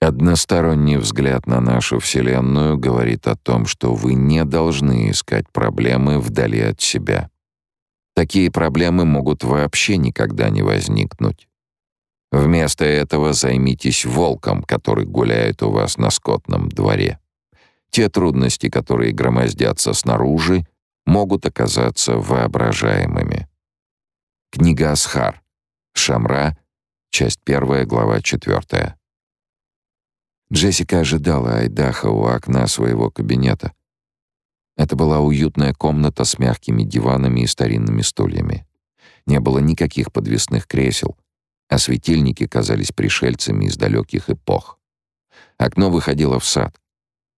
Односторонний взгляд на нашу Вселенную говорит о том, что вы не должны искать проблемы вдали от себя. Такие проблемы могут вообще никогда не возникнуть. Вместо этого займитесь волком, который гуляет у вас на скотном дворе. Те трудности, которые громоздятся снаружи, могут оказаться воображаемыми. Книга Асхар. Шамра. Часть первая, глава четвертая. Джессика ожидала Айдаха у окна своего кабинета. Это была уютная комната с мягкими диванами и старинными стульями. Не было никаких подвесных кресел, а светильники казались пришельцами из далеких эпох. Окно выходило в сад.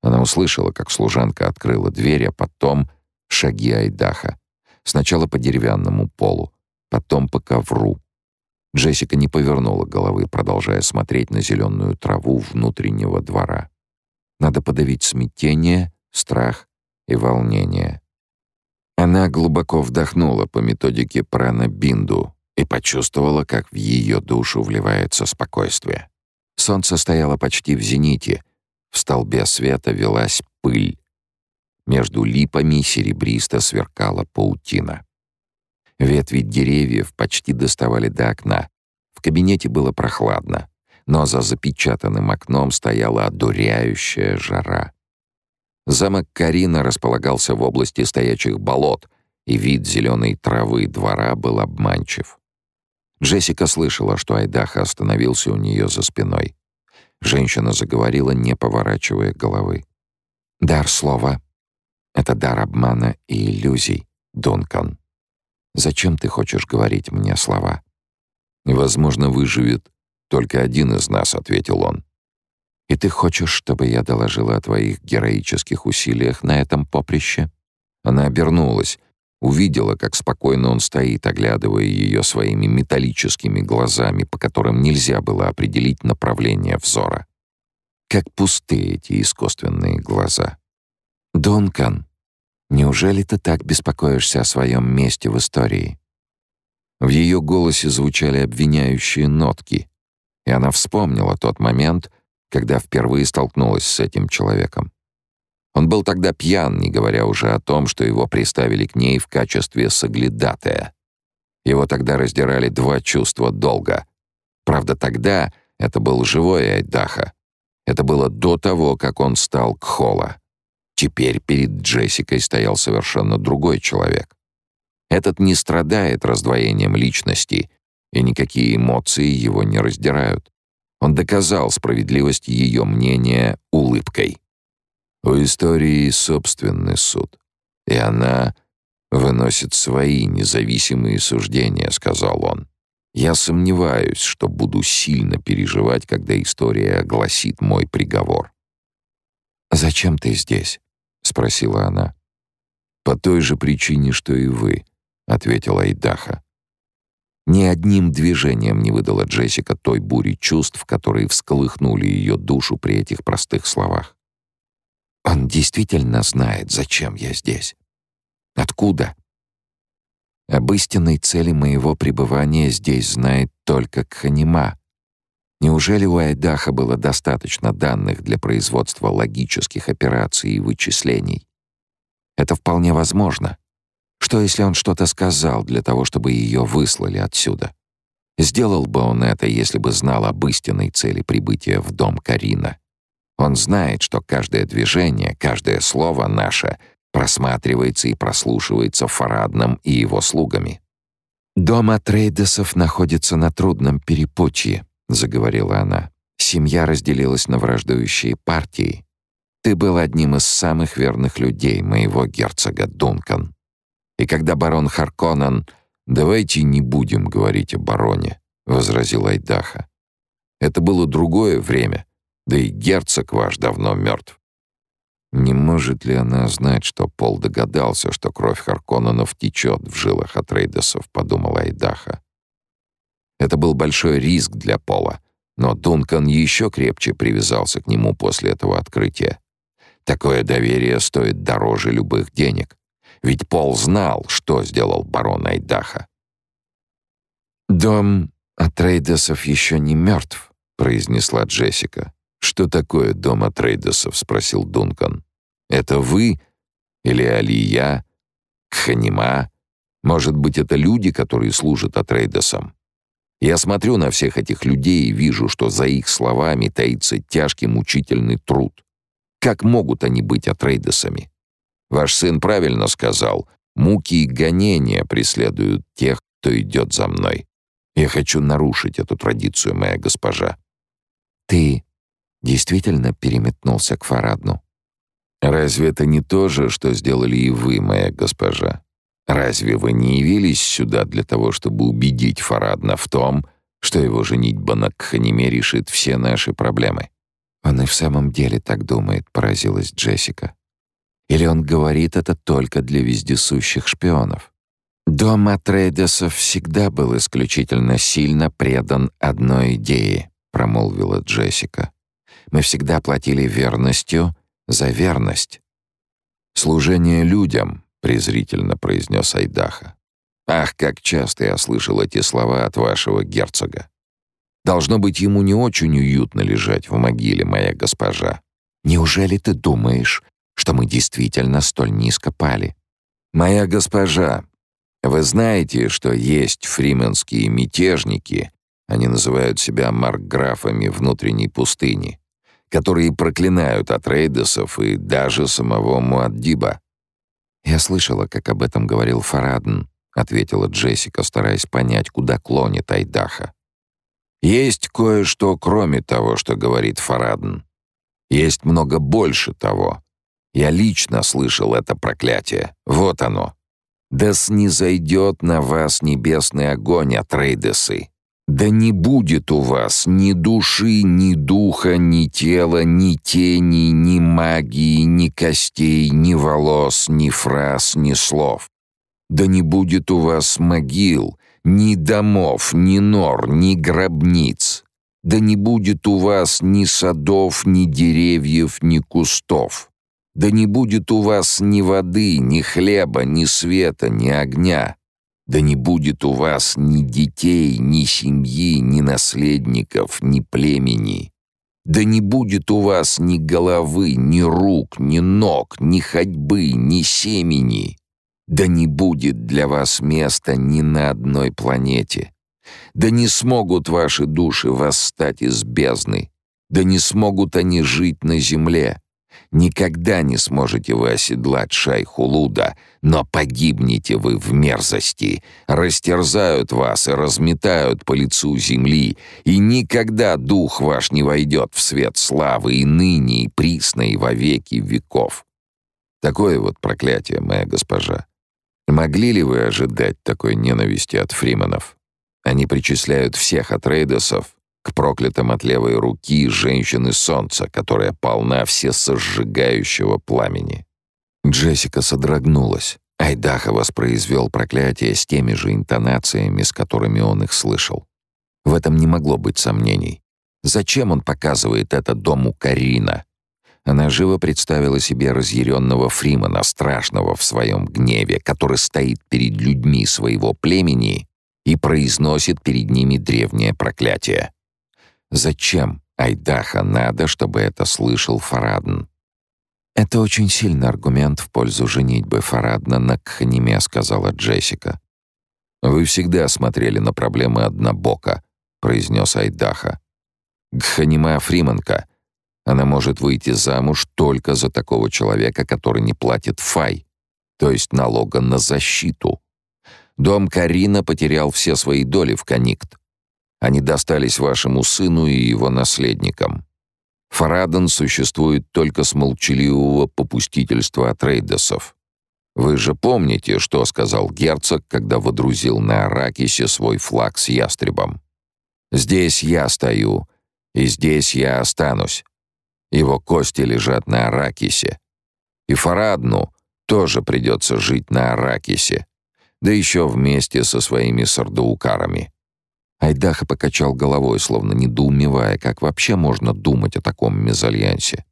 Она услышала, как служанка открыла дверь, а потом шаги Айдаха. Сначала по деревянному полу, потом по ковру. Джессика не повернула головы, продолжая смотреть на зеленую траву внутреннего двора. Надо подавить смятение, страх и волнение. Она глубоко вдохнула по методике прана-бинду и почувствовала, как в ее душу вливается спокойствие. Солнце стояло почти в зените, в столбе света велась пыль. Между липами серебристо сверкала паутина. Ветви деревьев почти доставали до окна. В кабинете было прохладно, но за запечатанным окном стояла одуряющая жара. Замок Карина располагался в области стоячих болот, и вид зеленой травы двора был обманчив. Джессика слышала, что Айдаха остановился у нее за спиной. Женщина заговорила, не поворачивая головы. «Дар слова — это дар обмана и иллюзий, Дункан. Зачем ты хочешь говорить мне слова?» «Возможно, выживет только один из нас», — ответил он. «И ты хочешь, чтобы я доложила о твоих героических усилиях на этом поприще?» Она обернулась, увидела, как спокойно он стоит, оглядывая ее своими металлическими глазами, по которым нельзя было определить направление взора. Как пусты эти искусственные глаза. «Дункан, неужели ты так беспокоишься о своем месте в истории?» В ее голосе звучали обвиняющие нотки, и она вспомнила тот момент, когда впервые столкнулась с этим человеком. Он был тогда пьян, не говоря уже о том, что его приставили к ней в качестве соглядатая. Его тогда раздирали два чувства долга. Правда, тогда это был живой Айдаха. Это было до того, как он стал Кхола. Теперь перед Джессикой стоял совершенно другой человек. Этот не страдает раздвоением личности, и никакие эмоции его не раздирают. Он доказал справедливость ее мнения улыбкой. У истории собственный суд, и она выносит свои независимые суждения, сказал он. Я сомневаюсь, что буду сильно переживать, когда история огласит мой приговор. «Зачем ты здесь?» — спросила она. «По той же причине, что и вы», — ответила Айдаха. Ни одним движением не выдала Джессика той бури чувств, которые всколыхнули ее душу при этих простых словах. «Он действительно знает, зачем я здесь. Откуда?» Об истинной цели моего пребывания здесь знает только Кханима. Неужели у Айдаха было достаточно данных для производства логических операций и вычислений? Это вполне возможно. Что, если он что-то сказал для того, чтобы ее выслали отсюда? Сделал бы он это, если бы знал об истинной цели прибытия в дом Карина. Он знает, что каждое движение, каждое слово наше просматривается и прослушивается Фарадном и его слугами. «Дом Атрейдесов находится на трудном перепутье», — заговорила она. «Семья разделилась на враждующие партии. Ты был одним из самых верных людей моего герцога Дункан. И когда барон Харконан... «Давайте не будем говорить о бароне», — возразил Айдаха. «Это было другое время, да и герцог ваш давно мертв». Не может ли она знать, что Пол догадался, что кровь Харконненов течет в жилах Атрейдесов, подумала Айдаха. Это был большой риск для Пола, но Дункан еще крепче привязался к нему после этого открытия. Такое доверие стоит дороже любых денег. Ведь Пол знал, что сделал барон Айдаха. «Дом Атрейдесов еще не мертв», — произнесла Джессика. что такое дом Атрейдесов?» — спросил Дункан. «Это вы или Алия, Кханима? Может быть, это люди, которые служат Атрейдесам?» Я смотрю на всех этих людей и вижу, что за их словами таится тяжкий мучительный труд. Как могут они быть Атрейдесами? Ваш сын правильно сказал, муки и гонения преследуют тех, кто идет за мной. Я хочу нарушить эту традицию, моя госпожа. Ты действительно переметнулся к Фарадну? Разве это не то же, что сделали и вы, моя госпожа? Разве вы не явились сюда для того, чтобы убедить Фарадна в том, что его женитьба на Кханиме решит все наши проблемы? Он и в самом деле так думает, поразилась Джессика. Или он говорит это только для вездесущих шпионов? Дом Атрейдесов всегда был исключительно сильно предан одной идее, промолвила Джессика. Мы всегда платили верностью за верность. Служение людям, презрительно произнес Айдаха. Ах, как часто я слышал эти слова от вашего герцога. Должно быть, ему не очень уютно лежать в могиле, моя госпожа. Неужели ты думаешь, что мы действительно столь низко пали? Моя госпожа, вы знаете, что есть фрименские мятежники, они называют себя маркграфами внутренней пустыни, которые проклинают Атрейдесов и даже самого Муаддиба. «Я слышала, как об этом говорил Фарадн», — ответила Джессика, стараясь понять, куда клонит Айдаха. «Есть кое-что, кроме того, что говорит Фарадн. Есть много больше того. Я лично слышал это проклятие. Вот оно. Да снизойдет на вас небесный огонь от Рейдесы. Да не будет у вас ни души, ни духа, ни тела, ни тени, ни магии, ни костей, ни волос, ни фраз, ни слов. Да не будет у вас могил, ни домов, ни нор, ни гробниц. Да не будет у вас ни садов, ни деревьев, ни кустов. Да не будет у вас ни воды, ни хлеба, ни света, ни огня. Да не будет у вас ни детей, ни семьи, ни наследников, ни племени. Да не будет у вас ни головы, ни рук, ни ног, ни ходьбы, ни семени. Да не будет для вас места ни на одной планете. Да не смогут ваши души восстать из бездны. Да не смогут они жить на земле. Никогда не сможете вы оседлать шайху Луда, но погибнете вы в мерзости, растерзают вас и разметают по лицу земли, и никогда дух ваш не войдет в свет славы и ныне, и присно, и во веки веков. Такое вот проклятие, моя госпожа. Могли ли вы ожидать такой ненависти от фриманов? Они причисляют всех от рейдосов к проклятым от левой руки женщины солнца, которая полна всесожигающего пламени. Джессика содрогнулась. Айдаха воспроизвел проклятие с теми же интонациями, с которыми он их слышал. В этом не могло быть сомнений. Зачем он показывает это дому Карина? Она живо представила себе разъяренного Фримана, страшного в своем гневе, который стоит перед людьми своего племени и произносит перед ними древнее проклятие. Зачем Айдаха надо, чтобы это слышал Фарадн? «Это очень сильный аргумент в пользу женитьбы Фарадна на Кханиме», — сказала Джессика. «Вы всегда смотрели на проблемы однобоко», — произнес Айдаха. «Гханима Фриманка. Она может выйти замуж только за такого человека, который не платит фай, то есть налога на защиту. Дом Карина потерял все свои доли в Каникт. Они достались вашему сыну и его наследникам. Фараден существует только с молчаливого попустительства от рейдосов. Вы же помните, что сказал герцог, когда водрузил на Аракисе свой флаг с ястребом? «Здесь я стою, и здесь я останусь. Его кости лежат на Аракисе. И Фарадну тоже придется жить на Аракисе, да еще вместе со своими сардаукарами. Айдаха покачал головой, словно недоумевая, как вообще можно думать о таком мезальянсе.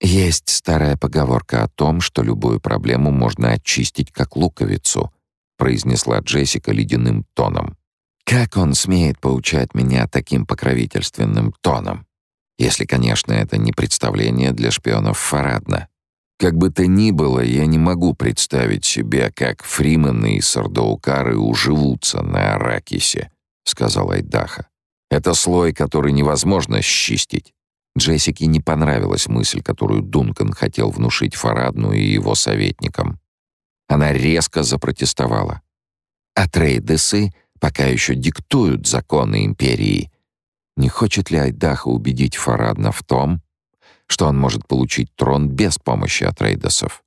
«Есть старая поговорка о том, что любую проблему можно очистить как луковицу», произнесла Джессика ледяным тоном. «Как он смеет поучать меня таким покровительственным тоном? Если, конечно, это не представление для шпионов Фарадна. Как бы то ни было, я не могу представить себе, как Фримены и Сардаукары уживутся на Аракисе, сказал Айдаха. Это слой, который невозможно счистить. Джессике не понравилась мысль, которую Дункан хотел внушить Фарадну и его советникам. Она резко запротестовала. А трейдесы пока еще диктуют законы империи. Не хочет ли Айдаха убедить Фарадна в том, что он может получить трон без помощи Атрейдесов.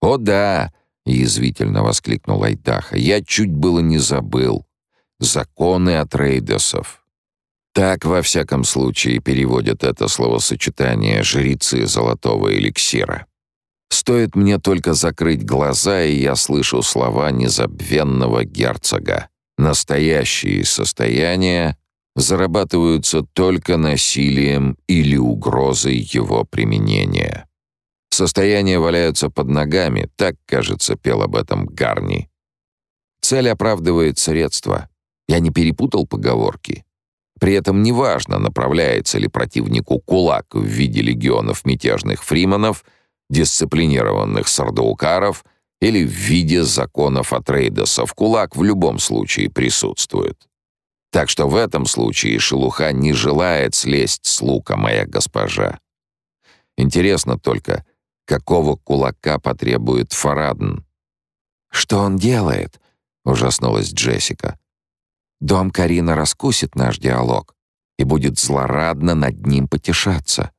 «О да!» — язвительно воскликнул Айдаха. «Я чуть было не забыл. Законы Атрейдесов». Так, во всяком случае, переводят это словосочетание «жрицы золотого эликсира». Стоит мне только закрыть глаза, и я слышу слова незабвенного герцога. Настоящие состояния зарабатываются только насилием или угрозой его применения. Состояния валяются под ногами, так, кажется, пел об этом Гарни. Цель оправдывает средства. Я не перепутал поговорки. При этом неважно, направляется ли противнику кулак в виде легионов мятежных фриманов, дисциплинированных сардаукаров или в виде законов Атрейдосов. Кулак в любом случае присутствует. Так что в этом случае шелуха не желает слезть с лука, моя госпожа. Интересно только, какого кулака потребует Фарадн? «Что он делает?» — ужаснулась Джессика. «Дом Карина раскусит наш диалог и будет злорадно над ним потешаться.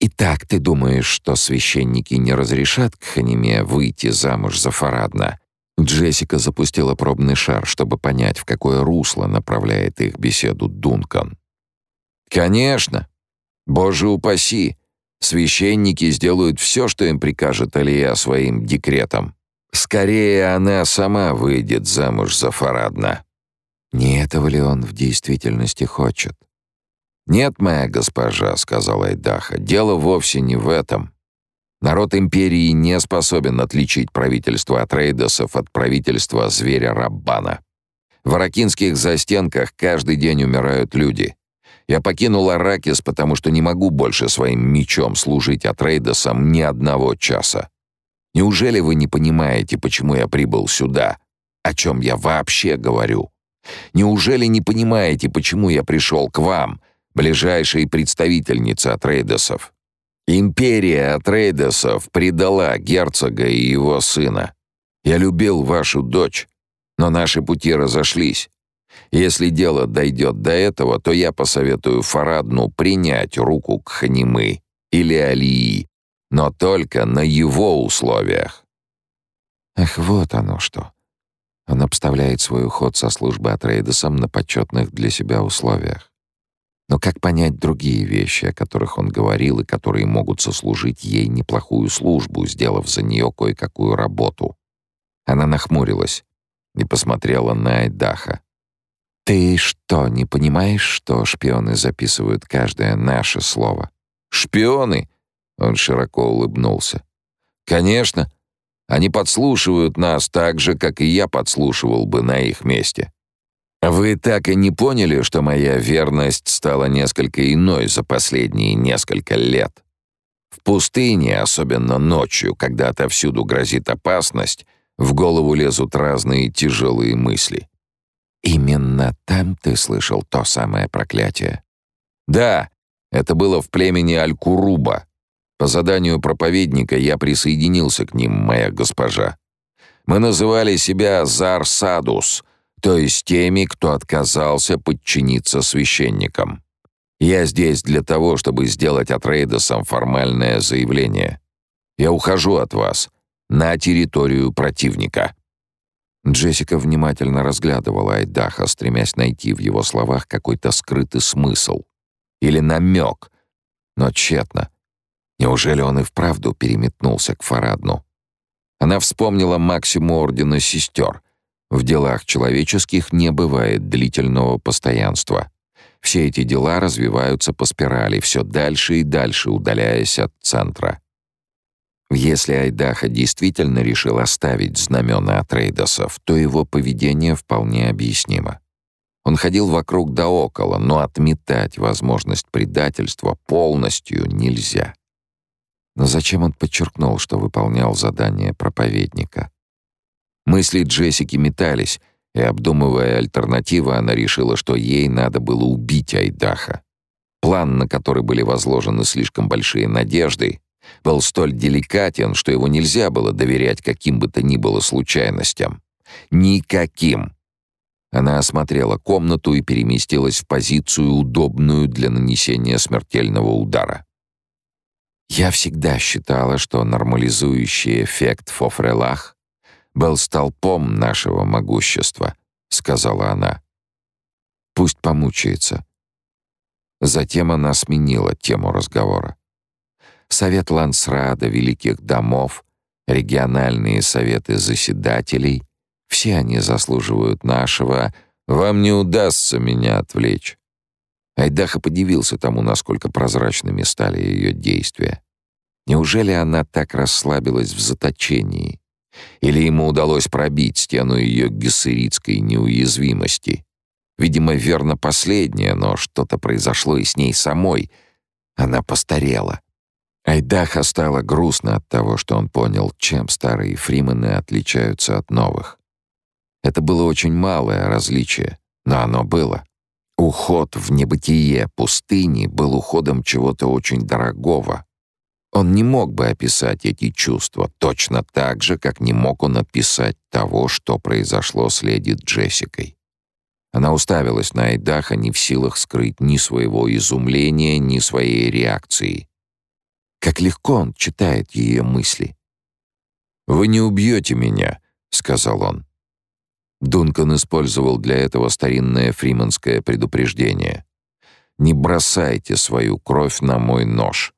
Итак, ты думаешь, что священники не разрешат Кханиме выйти замуж за Фарадна?» Джессика запустила пробный шар, чтобы понять, в какое русло направляет их беседу Дункан. «Конечно! Боже упаси! Священники сделают все, что им прикажет Алия своим декретом. Скорее она сама выйдет замуж за Фарадна». Не этого ли он в действительности хочет? «Нет, моя госпожа», — сказала Айдаха, — «дело вовсе не в этом. Народ империи не способен отличить правительство Атрейдосов от правительства зверя Раббана. В аракинских застенках каждый день умирают люди. Я покинул Аракис, потому что не могу больше своим мечом служить Атрейдосам ни одного часа. Неужели вы не понимаете, почему я прибыл сюда? О чем я вообще говорю? Неужели не понимаете, почему я пришел к вам, ближайшей представительнице Атрейдосов? Империя Атрейдесов предала герцога и его сына. Я любил вашу дочь, но наши пути разошлись. Если дело дойдет до этого, то я посоветую Фарадну принять руку к Ханимы или Алии, но только на его условиях. Ах, вот оно что. Он обставляет свой уход со службы Атрейдесом на почетных для себя условиях. Но как понять другие вещи, о которых он говорил и которые могут сослужить ей неплохую службу, сделав за нее кое-какую работу? Она нахмурилась и посмотрела на Айдаха. «Ты что, не понимаешь, что шпионы записывают каждое наше слово?» «Шпионы?» — он широко улыбнулся. «Конечно. Они подслушивают нас так же, как и я подслушивал бы на их месте. Вы так и не поняли, что моя верность стала несколько иной за последние несколько лет. В пустыне, особенно ночью, когда отовсюду грозит опасность, в голову лезут разные тяжелые мысли. Именно там ты слышал то самое проклятие? Да, это было в племени Аль-Куруба. По заданию проповедника я присоединился к ним, моя госпожа. Мы называли себя Зар-Садус — то есть теми, кто отказался подчиниться священникам. Я здесь для того, чтобы сделать от Рейдосам формальное заявление. Я ухожу от вас на территорию противника». Джессика внимательно разглядывала Айдаха, стремясь найти в его словах какой-то скрытый смысл или намек, но тщетно. Неужели он и вправду переметнулся к Фарадну? Она вспомнила максимум Ордена Сестер, в делах человеческих не бывает длительного постоянства. Все эти дела развиваются по спирали, все дальше и дальше удаляясь от центра. Если Айдаха действительно решил оставить знамена Атрейдосов, то его поведение вполне объяснимо. Он ходил вокруг да около, но отметать возможность предательства полностью нельзя. Но зачем он подчеркнул, что выполнял задание проповедника? Мысли Джессики метались, и, обдумывая альтернативы, она решила, что ей надо было убить Айдаха. План, на который были возложены слишком большие надежды, был столь деликатен, что его нельзя было доверять каким бы то ни было случайностям. Никаким. Она осмотрела комнату и переместилась в позицию, удобную для нанесения смертельного удара. Я всегда считала, что нормализующий эффект Фофрелах был столпом нашего могущества, сказала она. Пусть помучается. Затем она сменила тему разговора. Совет Лансрада, Великих Домов, региональные советы заседателей — все они заслуживают нашего. Вам не удастся меня отвлечь». Айдаха подивился тому, насколько прозрачными стали ее действия. Неужели она так расслабилась в заточении? Или ему удалось пробить стену ее гессеритской неуязвимости? Видимо, верно последнее, но что-то произошло и с ней самой. Она постарела. Айдаха стало грустно от того, что он понял, чем старые фримены отличаются от новых. Это было очень малое различие, но оно было. Уход в небытие пустыни был уходом чего-то очень дорогого. Он не мог бы описать эти чувства точно так же, как не мог он описать того, что произошло с леди Джессикой. Она уставилась на Айдаха, не в силах скрыть ни своего изумления, ни своей реакции. Как легко он читает ее мысли. «Вы не убьете меня», — сказал он. Дункан использовал для этого старинное фриманское предупреждение. «Не бросайте свою кровь на мой нож».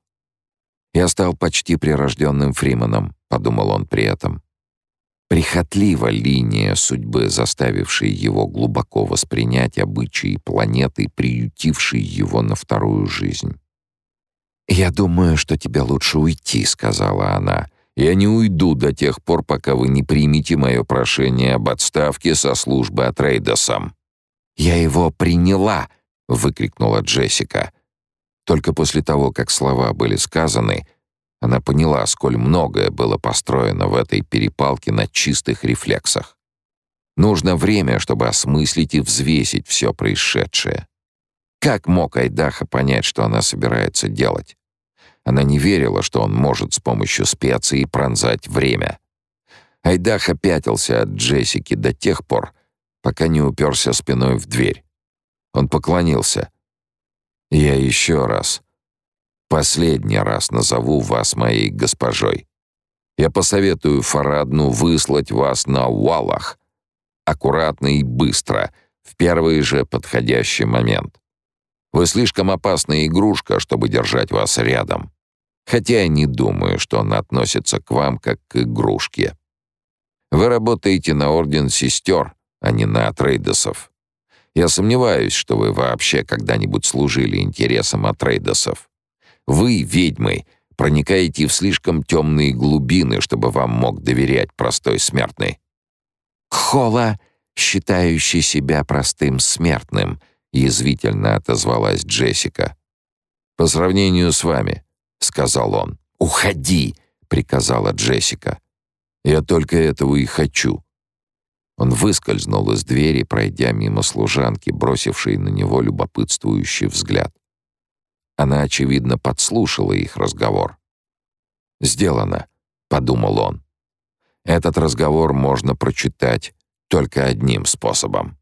«Я стал почти прирожденным фриманом», — подумал он при этом. Прихотлива линия судьбы, заставившая его глубоко воспринять обычаи планеты, приютившей его на вторую жизнь. «Я думаю, что тебе лучше уйти», — сказала она, я не уйду до тех пор, пока вы не примете мое прошение об отставке со службы от Рейдосом». «Я его приняла!» — выкрикнула Джессика. Только после того, как слова были сказаны, она поняла, сколь многое было построено в этой перепалке на чистых рефлексах. Нужно время, чтобы осмыслить и взвесить все происшедшее. Как мог Айдаха понять, что она собирается делать? Она не верила, что он может с помощью специй пронзать время. Айдаха пятился от Джессики до тех пор, пока не уперся спиной в дверь. Он поклонился. «Я еще раз, последний раз назову вас моей госпожой. Я посоветую Фарадну выслать вас на Уалах, аккуратно и быстро, в первый же подходящий момент. Вы слишком опасная игрушка, чтобы держать вас рядом хотя я не думаю, что он относится к вам как к игрушке. Вы работаете на Орден Сестер, а не на Атрейдосов. Я сомневаюсь, что вы вообще когда-нибудь служили интересам Атрейдосов. Вы, ведьмы, проникаете в слишком темные глубины, чтобы вам мог доверять простой смертный. Кхола, считающий себя простым смертным, язвительно отозвалась Джессика. По сравнению с вами, — сказал он. «Уходи!» — приказала Джессика. «Я только этого и хочу». Он выскользнул из двери, пройдя мимо служанки, бросившей на него любопытствующий взгляд. Она, очевидно, подслушала их разговор. «Сделано», — подумал он. «Этот разговор можно прочитать только одним способом».